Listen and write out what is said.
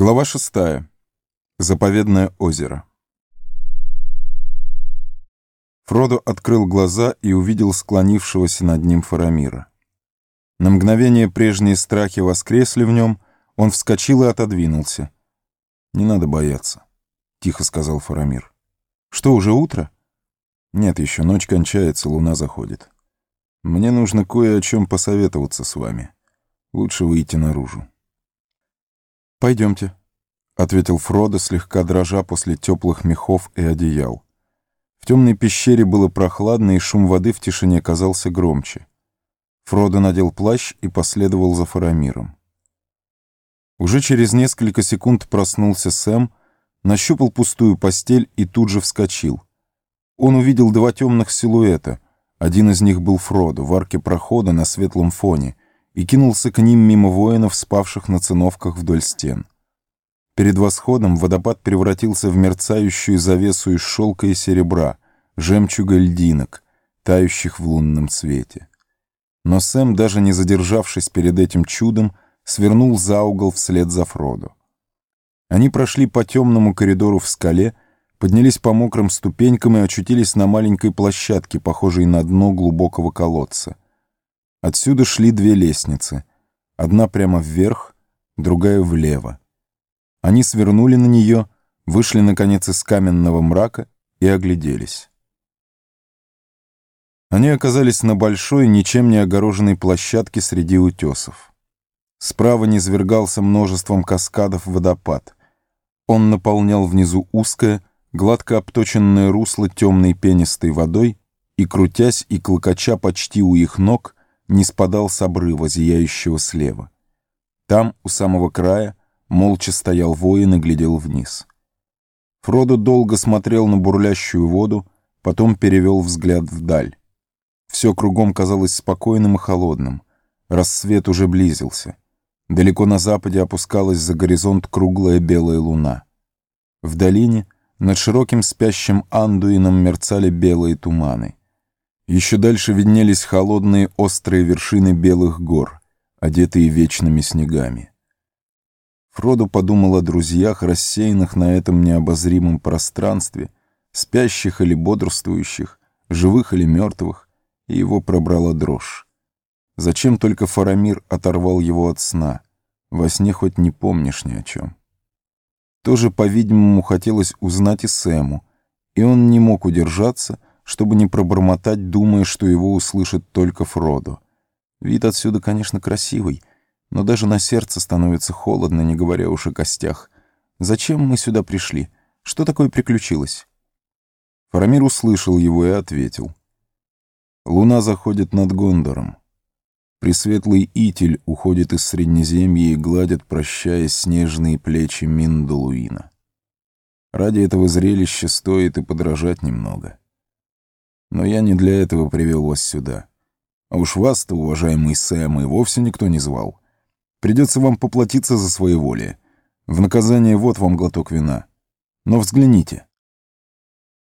Глава шестая. Заповедное озеро. Фродо открыл глаза и увидел склонившегося над ним Фарамира. На мгновение прежние страхи воскресли в нем, он вскочил и отодвинулся. «Не надо бояться», — тихо сказал Фарамир. «Что, уже утро?» «Нет, еще ночь кончается, луна заходит. Мне нужно кое о чем посоветоваться с вами. Лучше выйти наружу». «Пойдемте», — ответил Фродо, слегка дрожа после теплых мехов и одеял. В темной пещере было прохладно, и шум воды в тишине казался громче. Фродо надел плащ и последовал за Фарамиром. Уже через несколько секунд проснулся Сэм, нащупал пустую постель и тут же вскочил. Он увидел два темных силуэта. Один из них был Фродо в арке прохода на светлом фоне и кинулся к ним мимо воинов, спавших на циновках вдоль стен. Перед восходом водопад превратился в мерцающую завесу из шелка и серебра, жемчуга льдинок, тающих в лунном свете. Но Сэм, даже не задержавшись перед этим чудом, свернул за угол вслед за Фродо. Они прошли по темному коридору в скале, поднялись по мокрым ступенькам и очутились на маленькой площадке, похожей на дно глубокого колодца. Отсюда шли две лестницы. Одна прямо вверх, другая влево. Они свернули на нее, вышли, наконец, из каменного мрака и огляделись. Они оказались на большой, ничем не огороженной площадке среди утесов. Справа низвергался множеством каскадов водопад. Он наполнял внизу узкое, гладко обточенное русло темной пенистой водой и, крутясь и клокоча почти у их ног, не спадал с обрыва, зияющего слева. Там, у самого края, молча стоял воин и глядел вниз. Фродо долго смотрел на бурлящую воду, потом перевел взгляд вдаль. Все кругом казалось спокойным и холодным. Рассвет уже близился. Далеко на западе опускалась за горизонт круглая белая луна. В долине над широким спящим Андуином мерцали белые туманы. Еще дальше виднелись холодные острые вершины белых гор, одетые вечными снегами. Фродо подумал о друзьях, рассеянных на этом необозримом пространстве, спящих или бодрствующих, живых или мертвых, и его пробрала дрожь. Зачем только Фарамир оторвал его от сна? Во сне хоть не помнишь ни о чем. Тоже, по-видимому, хотелось узнать и Сэму, и он не мог удержаться, чтобы не пробормотать, думая, что его услышит только Фродо. Вид отсюда, конечно, красивый, но даже на сердце становится холодно, не говоря уж о костях. Зачем мы сюда пришли? Что такое приключилось? Фарамир услышал его и ответил. Луна заходит над Гондором. Пресветлый Итель уходит из Среднеземья и гладит, прощаясь, снежные плечи Миндалуина. Ради этого зрелища стоит и подражать немного. Но я не для этого привел вас сюда. А уж вас-то, уважаемый Сэм, и вовсе никто не звал. Придется вам поплатиться за свои воли. В наказание вот вам глоток вина. Но взгляните.